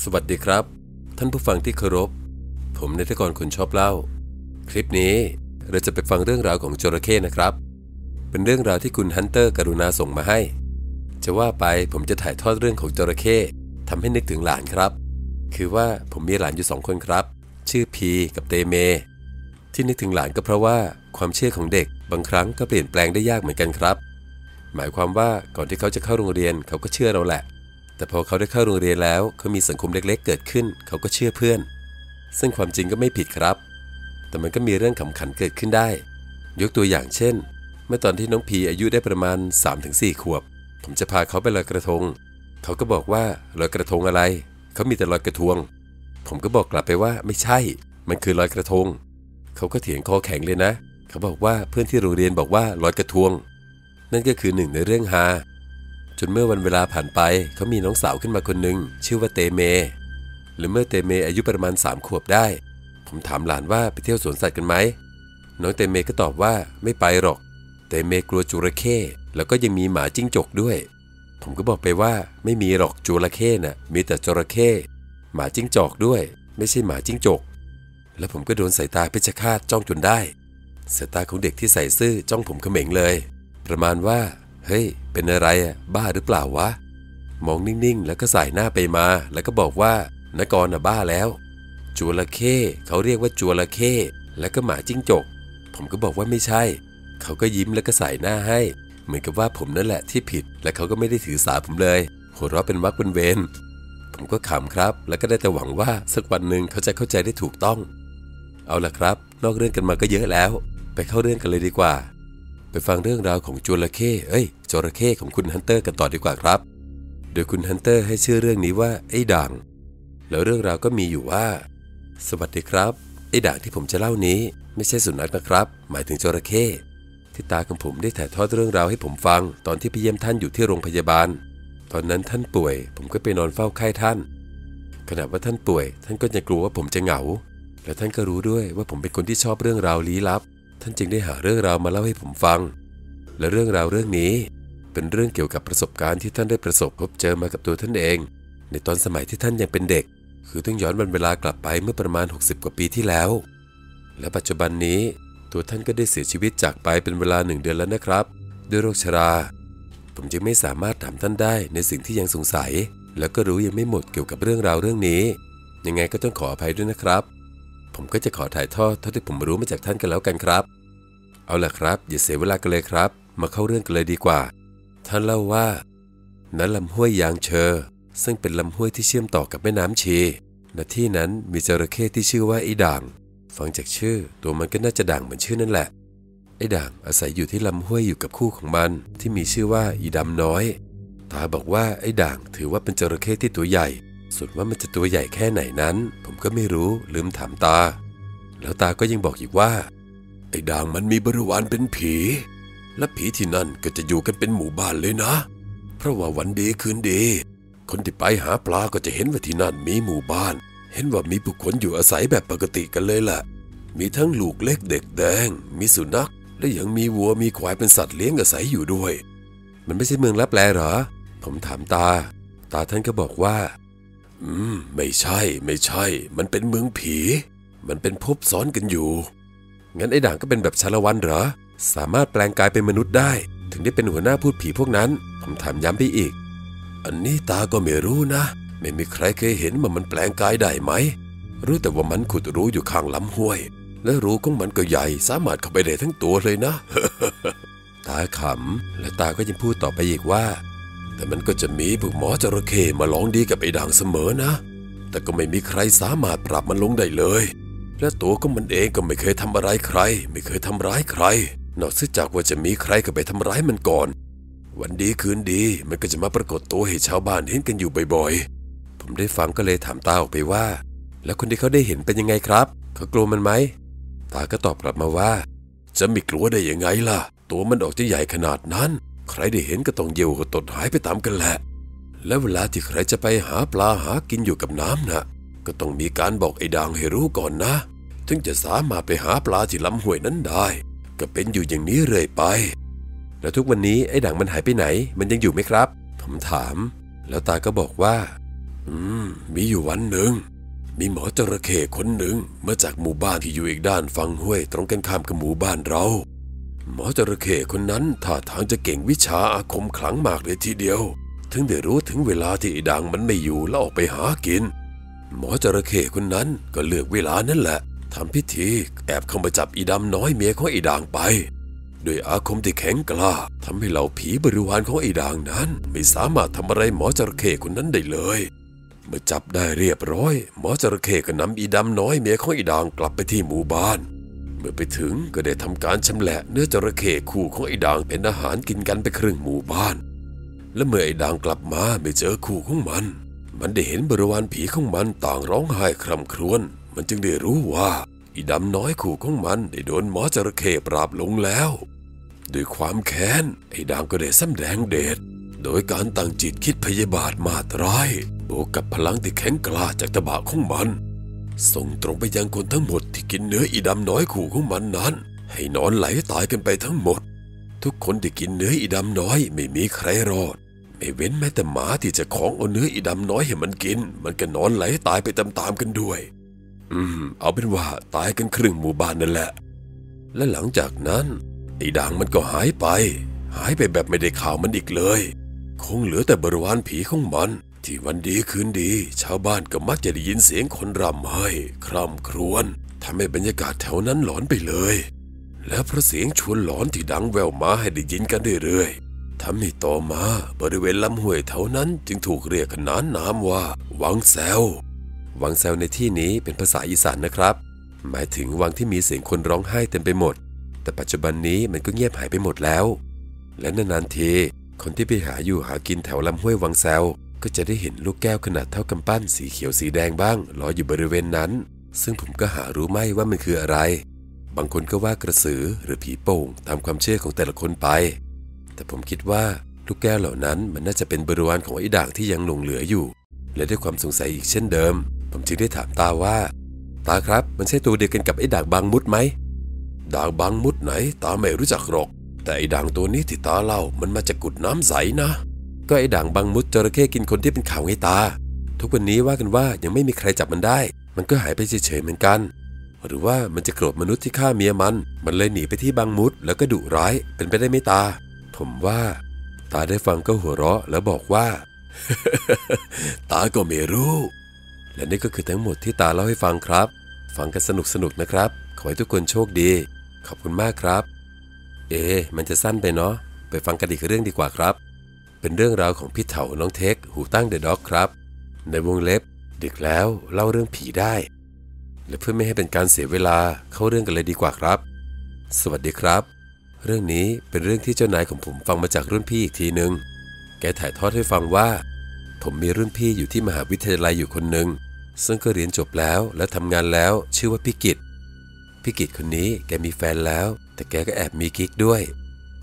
สวัสดีครับ ท่านผู้ฟังที่เคารพ ผมนายทกรคนชอบเล่า คลิปนี้เราจะไปฟังเรื่องราวของจระเข้นะครับ เป็นเรื่องราวที่คุณฮันเตอร์กรุณาส่งมาให้ จะว่าไปผมจะถ่ายทอดเรื่องของจระเข้ทำให้นึกถึงหลานครับ คือว่าผมมีหลานอยู่สองคนครับ ชื่อพีกับเตเม ที่นึกถึงหลานก็เพราะว่าความเชื่อของเด็กบางครั้งก็เปลี่ยนแปลงได้ยากเหมือนกันครับ หมายความว่าก่อนที่เขาจะเข้าโรงเรียนเขาก็เชื่อเราแหละ แต่พอเขาได้เข้าโรงเรียนแล้วเขามีสังคมเล็กๆ เกิดขึ้น เขาก็เชื่อเพื่อน ซึ่งความจริงก็ไม่ผิดครับ แต่มันก็มีเรื่องขำขันเกิดขึ้นได้ ยกตัวอย่างเช่น เมื่อตอนที่น้องพีอายุได้ประมาณ 3-4 ขวบ ผมจะพาเขาไปลอยกระทง เขาก็บอกว่าลอยกระทงอะไร เขามีแต่ลอยกระทวง ผมก็บอกกลับไปว่าไม่ใช่ มันคือลอยกระทง เขาก็เถียงคอแข็งเลยนะ เขาบอกว่าเพื่อนที่โรงเรียนบอกว่าลอยกระทวง นั่นก็คือหนึ่งในเรื่องฮา นเมื่อวันเวลาผ่านไปเขามีน้องสาวขึ้นมาคนหนึ่งชื่อว่าเตเม หรือเมื่อเตเมอายุประมาณสามขวบได้ ผมถามหลานว่าไปเที่ยวสวนสัตว์กันไหมน้องเตเมก็ตอบว่าไม่ไปหรอก เตเมกลัวจระเข้แล้วก็ยังมีหมาจิ้งจกด้วย ผมก็บอกไปว่าไม่มีหรอกจระเข้น่ะมีแต่จระเข้หมาจิ้งจอกด้วย ไม่ใช่หมาจิ้งจก แล้วผมก็โดนสายตาเพชฌฆาตจ้องจนได้สายตาของเด็กที่ใส่ซื่อจ้องผมเขม็งเลย ประมาณว่า เฮ้ย เป็นอะไรอะบ้าหรือเปล่าวะ มองนิ่งๆ แล้วก็สายหน้าไปมา แล้วก็บอกว่านกรน่ะบ้าแล้วจัวระเข้เขาเรียกว่าจัวระเข้แล้วก็หมาจิ้งจก ผมก็บอกว่าไม่ใช่ เขาก็ยิ้มแล้วก็สายหน้าให้ เหมือนกับว่าผมนั่นแหละที่ผิด และเขาก็ไม่ได้ถือสาผมเลยหัวเราะเป็นวรรคเป็นเวรผมก็ขำครับ แล้วก็ได้แต่หวังว่าสักวันหนึ่งเขาจะเข้าใจได้ถูกต้อง เอาล่ะครับ นอกเรื่องกันมาก็เยอะแล้ว ไปเข้าเรื่องกันเลยดีกว่า ไปฟังเรื่องราวของจระเข้เอ้ยจระเข้ของคุณฮันเตอร์กันต่อดีกว่าครับ โดยคุณฮันเตอร์ให้ชื่อเรื่องนี้ว่าไอ้ด่าง แล้วเรื่องราวก็มีอยู่ว่า สวัสดีครับไอ้ด่างที่ผมจะเล่านี้ไม่ใช่สุนัขนะครับ หมายถึงจระเข้ที่ตาของผมได้ถ่ายทอดเรื่องราวให้ผมฟัง ตอนที่ไปเยี่ยมท่านอยู่ที่โรงพยาบาล ตอนนั้นท่านป่วย ผมก็ไปนอนเฝ้าไข้ท่าน ขณะว่าท่านป่วย ท่านก็จะกลัวว่าผมจะเหงา และท่านก็รู้ด้วยว่าผมเป็นคนที่ชอบเรื่องราวลี้ลับ ท่านจึงได้หาเรื่องราวมาเล่าให้ผมฟัง และเรื่องราวเรื่องนี้ เป็นเรื่องเกี่ยวกับประสบการณ์ที่ท่านได้ประสบพบเจอมากับตัวท่านเอง ในตอนสมัยที่ท่านยังเป็นเด็ก คือต้องย้อนวันเวลากลับไปเมื่อประมาณ 60 กว่าปีที่แล้ว และปัจจุบันนี้ ตัวท่านก็ได้เสียชีวิตจากไปเป็นเวลาหนึ่งเดือนแล้วนะครับ ด้วยโรคชรา ผมจึงไม่สามารถถามท่านได้ในสิ่งที่ยังสงสัย แล้วก็รู้ยังไม่หมดเกี่ยวกับเรื่องราวเรื่องนี้ ยังไงก็ต้องขออภัยด้วยนะครับ ผมก็จะขอถ่ายทอดเท่าที่ผมรู้มาจากท่านกันแล้วกันครับ เอาล่ะครับ อย่าเสียเวลากันเลยครับ มาเข้าเรื่องกันเลยดีกว่า ท่านเล่าว่าณลำห้วยยางเชอ ซึ่งเป็นลำห้วยที่เชื่อมต่อกับแม่น้ำชีณที่นั้นมีจระเข้ที่ชื่อว่าไอ้ด่าง ฟังจากชื่อตัวมันก็น่าจะด่างเหมือนชื่อนั่นแหละ ไอ้ด่างอาศัยอยู่ที่ลำห้วยอยู่กับคู่ของมัน ที่มีชื่อว่าอีดำน้อยตาบอกว่าไอ้ด่างถือว่าเป็นจระเข้ที่ตัวใหญ่ ส่วนว่ามันจะตัวใหญ่แค่ไหนนั้น ผมก็ไม่รู้ลืมถามตา แล้วตาก็ยังบอกอีกว่า ไอ้ด่างมันมีบริวารเป็นผี และผีที่นั่นก็จะอยู่กันเป็นหมู่บ้านเลยนะ เพราะว่าวันดีคืนดี คนที่ไปหาปลาก็จะเห็นว่าที่นั่นมีหมู่บ้าน เห็นว่ามีผู้คนอยู่อาศัยแบบปกติกันเลยแหละมีทั้งลูกเล็กเด็กแดง มีสุนัข และยังมีวัวมีควายเป็นสัตว์เลี้ยงอาศัยอยู่ด้วย มันไม่ใช่เมืองลับแลหรอ ผมถามตา ตาท่านก็บอกว่า อืม ไม่ใช่ ไม่ใช่ มันเป็นเมืองผี มันเป็นภพซ้อนกันอยู่ งั้นไอ้ด่างก็เป็นแบบชาละวันเหรอ สามารถแปลงกายเป็นมนุษย์ได้ ถึงได้เป็นหัวหน้าพูดผีพวกนั้น ผมถามย้ำไปอีก อันนี้ตาก็ไม่รู้นะ ไม่มีใครเคยเห็นว่ามันแปลงกายได้ไหม รู้แต่ว่ามันขุดรู้อยู่ข้างลำห้วย และรูของมันก็ใหญ่ สามารถเข้าไปได้ทั้งตัวเลยนะ ตาขำ และตาก็ยังพูดต่อไปอีกว่า แต่มันก็จะมีพวกหมอจระเข้มาลองดีกับไอ้ด่างเสมอนะ แต่ก็ไม่มีใครสามารถปรับมันลงได้เลย และตัวก็มันเองก็ไม่เคยทำอะไรใคร ไม่เคยทำร้ายใคร นอกจากว่าจะมีใครก็ไปทำร้ายมันก่อน วันดีคืนดีมันก็จะมาปรากฏตัวให้ชาวบ้านเห็นกันอยู่บ่อยๆ ผมได้ฟังก็เลยถามตาออกไปว่า แล้วคนที่เขาได้เห็นเป็นยังไงครับ เขากลัวมันไหม ตาก็ตอบกลับมาว่า จะไม่กลัวได้ยังไงล่ะ ตัวมันออกจะใหญ่ขนาดนั้น ใครได้เห็นก็ต้องเยี่ยวก็ตดหายไปตามกันแหละ และเวลาที่ใครจะไปหาปลาหากินอยู่กับน้ำน่ะ ก็ต้องมีการบอกไอ้ด่างให้รู้ก่อนนะ ถึงจะสามารถไปหาปลาที่ลำห้วยนั้นได้ ก็เป็นอยู่อย่างนี้เรื่อยไป แล้วทุกวันนี้ไอ้ด่างมันหายไปไหน มันยังอยู่ไหมครับ ผมถาม แล้วตาก็บอกว่า อืม มีอยู่วันหนึ่งมีหมอจระเข้คนหนึ่งมาจากหมู่บ้านที่อยู่อีกด้านฝั่งห้วย ตรงกันข้ามกับหมู่บ้านเรา หมอจระเข้คนนั้นท่าทางจะเก่งวิชาอาคมขลังมากเลยทีเดียว ถึงได้รู้ถึงเวลาที่ไอ้ดังมันไม่อยู่แล้วออกไปหากิน หมอจระเข้คนนั้นก็เลือกเวลานั่นแหละทำพิธีแอบเข้ามาจับอีดำน้อยเมียของไอ้ด่างไปด้วยอาคมที่แข็งกล้าทำให้เหล่าผีบริวารของไอ้ด่างนั้น ไม่สามารถทำอะไรหมอจระเข้คนนั้นได้เลย เมื่อจับได้เรียบร้อย หมอจระเข้ก็นำอีดำน้อยเมียของอีด่างกลับไปที่หมู่บ้าน เมื่อไปถึงก็ได้ทำการชำแหละเนื้อจระเข้คู่ของไอ้ด่างเป็นอาหารกินกันไปครึ่งหมู่บ้าน และเมื่อไอ้ด่างกลับมาไม่เจอคู่ของมัน มันได้เห็นบริวารผีของมันต่างร้องไห้คร่ำครวญมันจึงได้รู้ว่าอีดำน้อยคู่ของมันได้โดนหมอจระเข้ปราบลงแล้ว ด้วยความแค้น ไอ้ด่างก็ได้สำแดงเดชโดยการตั้งจิตคิดพยาบาทมาตร้ายบวกกับพลังที่แข็งกล้าจากตะบะของมัน ส่งตรงไปยังคนทั้งหมดที่กินเนื้ออีดำน้อยขู่ของมันนั้น ให้นอนไหลตายกันไปทั้งหมด ทุกคนที่กินเนื้ออีดำน้อยไม่มีใครรอด ไม่เว้นแม้แต่หมาที่จะของเอาเนื้ออีดำน้อยให้มันกิน มันก็นอนไหลตายไปตามๆกันด้วย อืม เอาเป็นว่าตายกันครึ่งหมู่บ้านนั่นแหละ และหลังจากนั้นไอ้ด่างมันก็หายไป หายไปแบบไม่ได้ข่าวมันอีกเลย คงเหลือแต่บริวารผีของมัน ที่วันดีคืนดี ชาวบ้านก็มักจะได้ยินเสียงคนรำไห้คร่ำครวญทำให้บรรยากาศแถวนั้นหลอนไปเลย และเพราะเสียงชวนหลอนที่ดังแววมาให้ได้ยินกันเรื่อยๆทำให้ต่อมาบริเวณลำห้วยแถวนั้นจึงถูกเรียกขนานนามว่าวังแซววังแซวในที่นี้เป็นภาษาอีสานนะครับ หมายถึงวังที่มีเสียงคนร้องไห้เต็มไปหมด แต่ปัจจุบันนี้มันก็เงียบหายไปหมดแล้ว และนานๆทีคนที่ไปหาอยู่หากินแถวลำห้วยวังแซว ก็จะได้เห็นลูกแก้วขนาดเท่ากำปั้นสีเขียวสีแดงบ้างลอยอยู่บริเวณนั้น ซึ่งผมก็หารู้ไม่ว่ามันคืออะไร บางคนก็ว่ากระสือหรือผีโป่งตามความเชื่อของแต่ละคนไป แต่ผมคิดว่าลูกแก้วเหล่านั้นมันน่าจะเป็นบริวารของไอ้ด่างที่ยังหลงเหลืออยู่ และด้วยความสงสัยอีกเช่นเดิม ผมจึงได้ถามตาว่า ตาครับมันใช่ตัวเดียวกันกับไอ้ด่างบางมุดไหมด่างบางมุดไหน ตาไม่รู้จักหรอก แต่ไอ้ด่างตัวนี้ที่ตาเล่ามันมาจากกุดน้ำใสนะ ก็ไอ้ด่างบางมุดจระเข้กินคนที่เป็นข่าวไงตา ทุกวันนี้ว่ากันว่ายังไม่มีใครจับมันได้ มันก็หายไปเฉยๆเหมือนกัน หรือว่ามันจะโกรธมนุษย์ที่ฆ่าเมียมัน มันเลยหนีไปที่บางมุดแล้วก็ดุร้ายเป็นไปได้ไหมตา ผมว่า ตาได้ฟังก็หัวเราะแล้วบอกว่า ตาก็ไม่รู้ และนี่ก็คือทั้งหมดที่ตาเล่าให้ฟังครับ ฟังกันสนุกสนุกๆนะครับ ขอให้ทุกคนโชคดี ขอบคุณมากครับ เอ๊มันจะสั้นไปเนาะไปฟังกันอีกเรื่องดีกว่าครับ เป็นเรื่องราวของพี่เถาน้องเทค หูตั้งเดอะด็อกครับ ในวงเล็บ ดึกแล้วเล่าเรื่องผีได้ และเพื่อไม่ให้เป็นการเสียเวลาเข้าเรื่องกันเลยดีกว่าครับ สวัสดีครับ เรื่องนี้เป็นเรื่องที่เจ้านายของผมฟังมาจากรุ่นพี่อีกทีหนึ่งแกถ่ายทอดให้ฟังว่า ผมมีรุ่นพี่อยู่ที่มหาวิทยาลัยอยู่คนหนึ่งซึ่งก็เรียนจบแล้วและทำงานแล้วชื่อว่าพี่กิตพี่กิตคนนี้แกมีแฟนแล้ว แต่แกก็แอบมีกิ๊กด้วย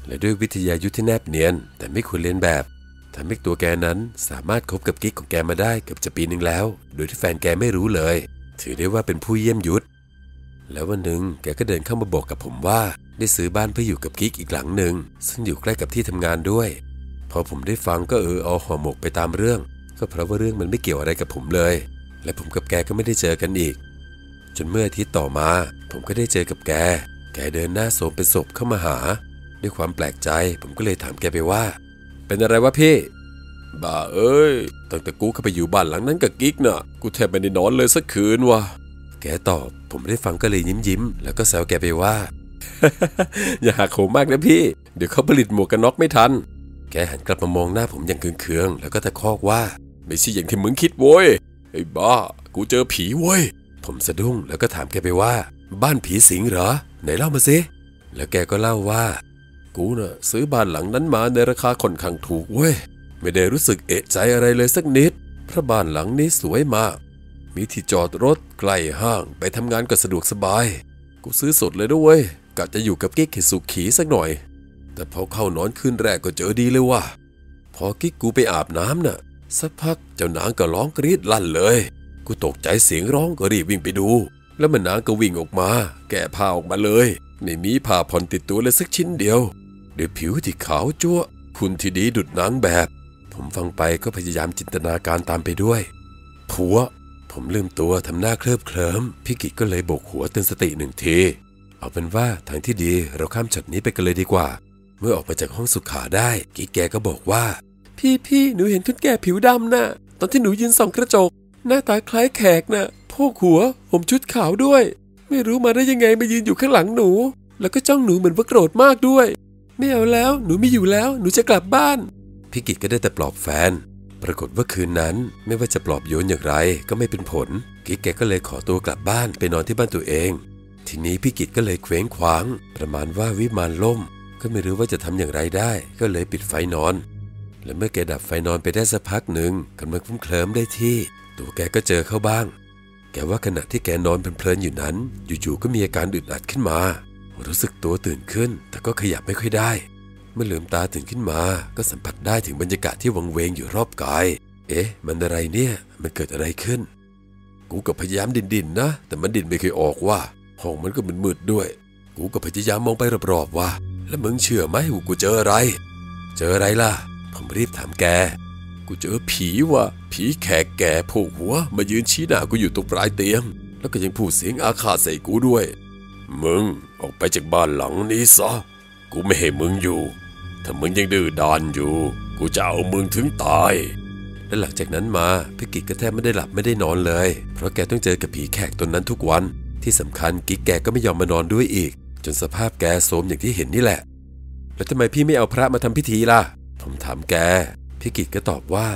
และด้วยวิทยายุทธที่แนบเนียน แต่ไม่ควรเลียนแบบทำให้ตัวแกนั้นสามารถคบกับกิ๊กของแกมาได้เกือบจะปีหนึ่งแล้ว โดยที่แฟนแกไม่รู้เลย ถือได้ว่าเป็นผู้เยี่ยมยุทธแล้ววันหนึ่งแกก็เดินเข้ามาบอกกับผมว่า ได้ซื้อบ้านเพื่ออยู่กับกิ๊กอีกหลังหนึ่งซึ่งอยู่ใกล้กับที่ทำงานด้วย พอผมได้ฟังก็เออเอาห่อหมกไปตามเรื่อง ก็เพราะว่าเรื่องมันไม่เกี่ยวอะไรกับผมเลย และผมกับแกก็ไม่ได้เจอกันอีก จนเมื่ออาทิตย์ต่อมา ผมก็ได้เจอกับแก แกเดินหน้าโสมเป็นศพเข้ามาหา ด้วยความแปลกใจผมก็เลยถามแกไปว่า เป็นอะไรวะพี่ บ้าเอ้ย ตั้งแต่กูเข้าไปอยู่บ้านหลังนั้นกับกิ๊กน่ะ กูแทบไม่ได้นอนเลยสักคืนวะแกตอบ ผมได้ฟังก็เลยยิ้มยิ้มๆแล้วก็แซวแกไปว่า อย่าหักโหมมากนะพี่ เดี๋ยวเขาผลิตหมวกกันน็อกไม่ทัน แกหันกลับมามองหน้าผมอย่างเคืองๆแล้วก็ตะคอกว่า ไม่ใช่อย่างที่มึงคิดโว้ย ไอ้บ้า กูเจอผีเว้ย ผมสะดุ้งแล้วก็ถามแกไปว่า บ้านผีสิงเหรอ ไหนเล่ามาสิ แล้วแกก็เล่าว่า กูน่ะซื้อบ้านหลังนั้นมาในราคาค่อนข้างถูกเว้ย ไม่ได้รู้สึกเอะใจอะไรเลยสักนิดเพราะบ้านหลังนี้สวยมาก มีที่จอดรถใกล้ห้างไปทำงานก็สะดวกสบาย กูซื้อสดเลยด้วยกะจะอยู่กับกิ๊กให้สุขีสักหน่อย แต่พอเข้านอนคืนแรกก็เจอดีเลยว่ะ พอกิ๊กกูไปอาบน้ำน่ะ สักพักเจ้านางก็ร้องกรีดลั่นเลย กูตกใจเสียงร้องก็รีบวิ่งไปดู แล้วมันนางก็วิ่งออกมา แกะผ้าออกมาเลย ไม่มีผ้าผ่อนติดตัวเลยสักชิ้นเดียว ด้วยผิวที่ขาวจั๊วะคุณที่ดีดุดนางแบบ ผมฟังไปก็พยายามจินตนาการตามไปด้วย ผัว ผมลืมตัวทำหน้าเคลิบเคลิ้มพี่กิจก็เลยโบกหัวเตือนสติหนึ่งที เอาเป็นว่าทางที่ดีเราข้ามช็อตนี้ไปกันเลยดีกว่า เมื่อออกมาจากห้องสุขาได้ กิ๊กแกก็บอกว่า พี่พี่หนูเห็นคนแก่ผิวดำน่ะตอนที่หนูยืนส่องกระจก หน้าตาคล้ายแขกน่ะโพกหัว ผมชุดขาวด้วย ไม่รู้มาได้ยังไงมายืนอยู่ข้างหลังหนู แล้วก็จ้องหนูเหมือนว่าโกรธมากด้วย ไม่เอาแล้ว หนูไม่อยู่แล้ว หนูจะกลับบ้านพี่กิจก็ได้แต่ปลอบแฟน ปรากฏว่าคืนนั้นไม่ว่าจะปลอบโยนอย่างไรก็ไม่เป็นผล กิ๊กแกก็เลยขอตัวกลับบ้านไปนอนที่บ้านตัวเอง ทีนี้พี่กิจก็เลยเคว้งคว้าง ประมาณว่าวิมานล่ม ก็ไม่รู้ว่าจะทำอย่างไรได้ ก็เลยปิดไฟนอน และเมื่อแกดับไฟนอนไปได้สักพักหนึ่งกำลังคุ้มเคลิ้มได้ที่ ตัวแกก็เจอเข้าบ้าง แกว่าขณะที่แกนอนเพลินๆอยู่นั้น อยู่ๆก็มีอาการอึดอัดขึ้นมา รู้สึกตัวตื่นขึ้น แต่ก็ขยับไม่ค่อยได้ เมื่อลืมตาตื่นขึ้นมา ก็สัมผัสได้ถึงบรรยากาศที่วังเวงอยู่รอบกาย เอ๊ะ มันอะไรเนี่ย มันเกิดอะไรขึ้น กูก็พยายามดินดินๆนะ แต่มันดินไม่เคยออกว่า ห้องมันก็มันมืดด้วย กูก็พยายามมองไปรอบๆว่า แล้วมึงเชื่อไหมว่ากูเจออะไร เจออะไรล่ะ ผมรีบถามแก กูเจอผีว่ะ ผีแขกแก่โผกหัว มายืนชี้หน้ากูอยู่ตรงปลายเตียง แล้วก็ยังพูดเสียงอาฆาตใส่กูด้วย มึง ออกไปจากบ้านหลังนี้ซะ กูไม่ให้มึงอยู่ ถ้ามึงยังดื้อดานอยู่ กูจะเอามึงถึงตาย และหลังจากนั้นมาพี่กิจก็แทบไม่ได้หลับไม่ได้นอนเลย เพราะแกต้องเจอกับผีแขกตนนั้นทุกวัน ที่สำคัญกิ๊กแกก็ไม่ยอมมานอนด้วยอีก จนสภาพแกโทมอย่างที่เห็นนี่แหละ แล้วทำไมพี่ไม่เอาพระมาทำพิธีล่ะ ผมถามแก พี่กิจก็ตอบว่า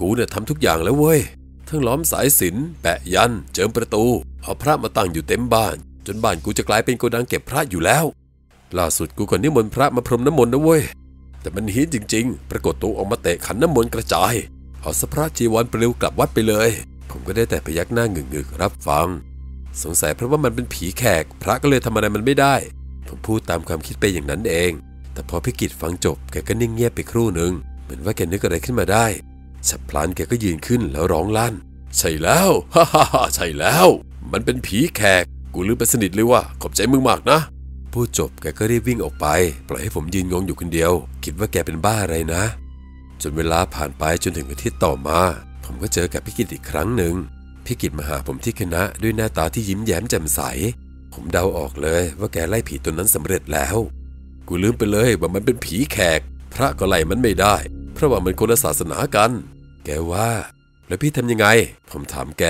กูเนี่ยทำทุกอย่างแล้วเว้ย ทั้งล้อมสายสิญจนแปะยัน เจิมประตู เอาพระมาตั้งอยู่เต็มบ้าน จนบ้านกูจะกลายเป็นโกดังเก็บพระอยู่แล้ว ล่าสุดกูก็นิมนต์พระมาพรมน้ำมนต์นะเว้ย แต่มันฮีนจริง ๆ ปรากฏตัวออกมาเตะขันน้ำมนต์กระจาย เอาสะพระจีวรปลิวกลับวัดไปเลย ผมก็ได้แต่พยักหน้าหงึกๆรับฟัง สงสัยเพราะว่ามันเป็นผีแขก พระก็เลยทำอะไรมันไม่ได้ ผมพูดตามความคิดไปอย่างนั้นเอง แต่พอพี่กิจฟังจบแกก็นิ่งเงียบไปครู่หนึ่งเหมือนว่าแกนึกอะไรขึ้นมาได้ฉับพลันแกก็ยืนขึ้นแล้วร้องลั่น ใช่แล้วฮ่าฮ่าใช่แล้ว มันเป็นผีแขก กูลืมไปสนิทเลยว่าขอบใจมึงมากนะพูดจบแกก็รีบวิ่งออกไป ปล่อยให้ผมยืนงงอยู่คนเดียว คิดว่าแกเป็นบ้าอะไรนะ จนเวลาผ่านไปจนถึงอาทิตย์ต่อมา ผมก็เจอกับพี่กิตอีกครั้งหนึ่งพี่กิตมาหาผมที่คณะด้วยหน้าตาที่ยิ้มแย้มแจ่มใส ผมเดาออกเลยว่าแกไล่ผีตัวนั้นสำเร็จแล้ว กูลืมไปเลยว่ามันเป็นผีแขก พระก็ไล่มันไม่ได้ เพราะว่ามันคนละศาสนากัน แกว่า แล้วพี่ทำยังไง ผมถามแก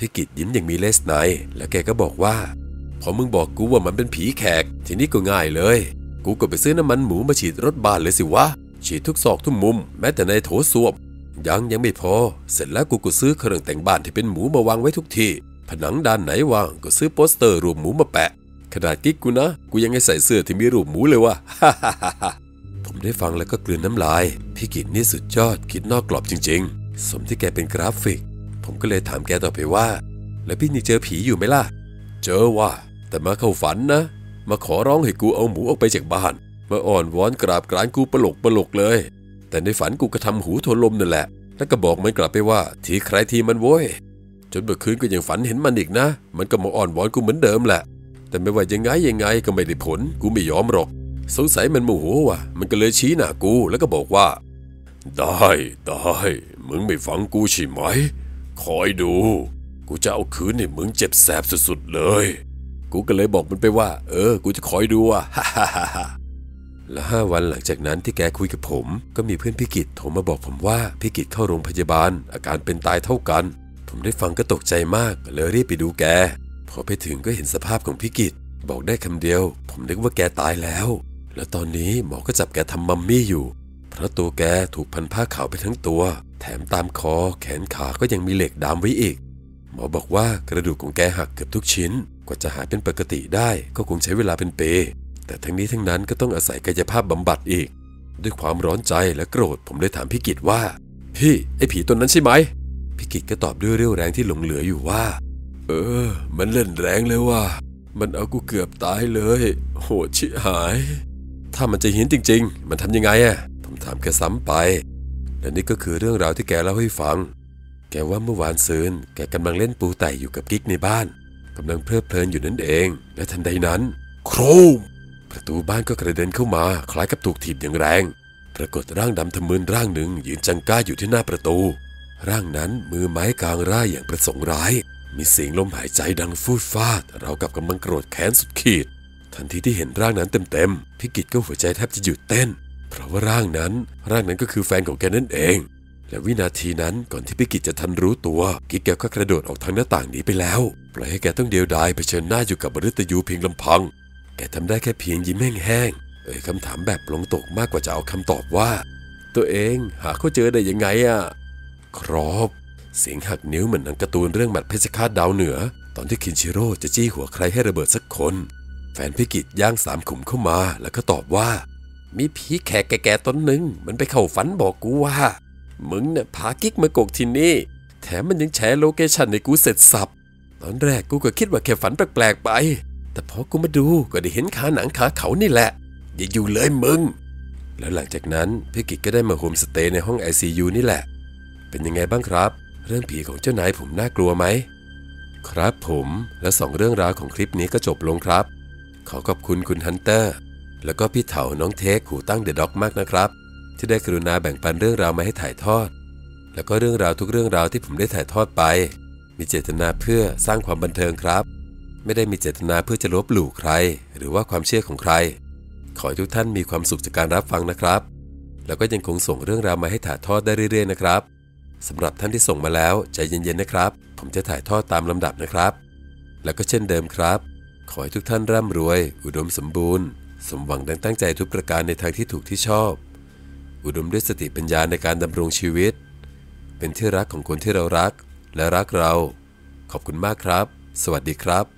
พี่กิตยิ้มอย่างมีเลสไนแล้วแกก็บอกว่า พอมึงบอกกูว่ามันเป็นผีแขก ทีนี้ก็ง่ายเลย กูก็ไปซื้อน้ำมันหมูมาฉีดรถบ้านเลยสิวะ ฉีดทุกซอกทุกมุม แม้แต่ในโถส้วม ยังยังไม่พอ เสร็จแล้วกูก็ซื้อเครื่องแต่งบ้านที่เป็นหมูมาวางไว้ทุกที่ ผนังด้านไหนว่างก็ซื้อโปสเตอร์รูปหมูมาแปะ ขนาดกิ๊กกูนะ กูยังให้ใส่เสื้อที่มีรูปหมูเลยวะ่ะผมได้ฟังแล้วก็กลืนน้ำลาย พี่กิจนี่สุดยอดคิดนอกกรอบจริง ๆ สมที่แกเป็นกราฟิก ผมก็เลยถามแกต่อไปว่า แล้วพี่นี่เจอผีอยู่ไหมล่ะ เจอว่า แต่มาเข้าฝันนะ มาขอร้องให้กูเอาหมูออกไปจากบ้าน มาอ่อนวอนกราบกรานกูปลกปลกเลย แต่ในฝันกูก็ทำหูทนลมนั่นแหละ แล้วก็บอกมันกลับไปว่า ทีใครทีมันโว้ย จนเมื่อคืนก็ยังฝันเห็นมันอีกนะ มันก็มาอ่อนวอนกูเหมือนเดิมแหละ แต่ไม่ว่ายังไงยังไงก็ไม่ได้ผล กูไม่ยอมหรอก สงสัยมันโมโหว่ะ มันก็เลยชี้หน้ากูแล้วก็บอกว่าได้ได้ มึงไม่ฟังกูใช่ไหม คอยดู กูจะเอาคืนให้มึงเจ็บแสบสุดๆเลย กูก็เลยบอกมันไปว่า เออ กูจะคอยดูอะฮ่าฮ่าฮ่าและห้าวันหลังจากนั้นที่แกคุยกับผม ก็มีเพื่อนพี่กิจโทรมาบอกผมว่าพี่กิจเข้าโรงพยาบาล อาการเป็นตายเท่ากัน ผมได้ฟังก็ตกใจมากเลยรีบไปดูแก พอไปถึงก็เห็นสภาพของพี่กิจ บอกได้คำเดียว ผมนึกว่าแกตายแล้ว แล้วตอนนี้หมอก็จับแกทำมัมมี่อยู่ เพราะตัวแกถูกพันผ้าขาวไปทั้งตัว แถมตามคอแขนขาก็ยังมีเหล็กดามไว้อีก หมอบอกว่ากระดูกของแกหักเกือบทุกชิ้น กว่าจะหายเป็นปกติได้ก็คงใช้เวลาเป็นปีแต่ทั้งนี้ทั้งนั้นก็ต้องอาศัยกายภาพบำบัดอีก ด้วยความร้อนใจและโกรธผมเลยถามพี่กิตว่า พี่ไอ้ผีตัวนั้นใช่ไหมพี่กิตก็ตอบด้วยเรี่ยวแรงที่หลงเหลืออยู่ว่า เออ มันเล่นแรงเลยว่า มันเอากูเกือบตายเลย โหดชิหาย ถ้ามันจะเหินจริง ๆ มันทำยังไงอะผมถามแกซ้ำไป และนี่ก็คือเรื่องราวที่แกเล่าให้ฟัง แกว่าเมื่อวานซืนแกกำลังเล่นปูไต่อยู่กับกิ๊กในบ้านกำลังเพลิดเพลินอยู่นั่นเอง และทันใดนั้น โครม ประตูบ้านก็กระเด็นเข้ามา คล้ายกับถูกถีบอย่างแรง ปรากฏร่างดำทะมึนร่างหนึ่งยืนจังก้าอยู่ที่หน้าประตู ร่างนั้นมือไม้กลางร่ายอย่างประสงค์ร้าย มีเสียงลมหายใจดังฟูดฟาดเรากับกำลังโกรธแค้นสุดขีด ทันทีที่เห็นร่างนั้นเต็มๆพี่กิจก็หัวใจแทบจะหยุดเต้น เพราะว่าร่างนั้นร่างนั้นก็คือแฟนของแกนั่นเอง และวินาทีนั้นก่อนที่พี่กิจจะทันรู้ตัวกิจแกก็กระโดดออกทางหน้าต่างหนีไปแล้วปล่อยให้แกต้องเดียวดายเผชิญหน้าอยู่กับบริตยูเพียงลำพัง แกทำได้แค่เพียงยิ้มแห้งๆเอ่ยคำถามแบบปลงตกมากกว่าจะเอาคำตอบว่า ตัวเองหาเขาเจอได้ยังไงอะครอบเสียงหักนิ้วเหมือนหนังการ์ตูนเรื่องหมัดเพชฌฆาตดาวเหนือ ตอนที่คินชิโร่จะจี้หัวใครให้ระเบิดสักคน แฟนพี่กิจย่างสามขุมเข้ามาแล้วก็ตอบว่า มีผีแขกแก่ๆตนหนึ่งมันไปเข้าฝันบอกกูว่า มึงเนี่ยพากิ๊กมากกที่นี่ แถมมันยังแชร์ location ให้กูเสร็จสรรพ ตอนแรกกูก็คิดว่าแค่ฝันแปลกๆไป แต่พอกูมาดูก็ได้เห็นคาหนังคาเขานี่แหละ อย่าอยู่เลยมึง แล้วหลังจากนั้นพี่กิจก็ได้มาโฮมสเตย์ในห้อง ICU นี่แหละ เป็นยังไงบ้างครับ เรื่องผีของเจ้านายผมน่ากลัวไหมครับผมและสองเรื่องราวของคลิปนี้ก็จบลงครับ ขอขอบคุณคุณฮันเตอร์ แล้วก็พี่เถาน้องเทคหูตั้งเดอะด็อกมากนะครับ ที่ได้กรุณาแบ่งปันเรื่องราวมาให้ถ่ายทอด แล้วก็เรื่องราวทุกเรื่องราวที่ผมได้ถ่ายทอดไป มีเจตนาเพื่อสร้างความบันเทิงครับ ไม่ได้มีเจตนาเพื่อจะลบหลู่ใคร หรือว่าความเชื่อของใคร ขอให้ทุกท่านมีความสุขจากการรับฟังนะครับ แล้วก็ยังคงส่งเรื่องราวมาให้ถ่ายทอดได้เรื่อยๆนะครับสำหรับท่านที่ส่งมาแล้วใจเย็นๆนะครับ ผมจะถ่ายทอดตามลำดับนะครับ แล้วก็เช่นเดิมครับ ขอให้ทุกท่านร่ำรวย อุดมสมบูรณ์ สมหวังดังตั้งใจทุกประการในทางที่ถูกที่ชอบ อุดมด้วยสติปัญญาในการดำรงชีวิต เป็นที่รักของคนที่เรารักและรักเรา ขอบคุณมากครับ สวัสดีครับ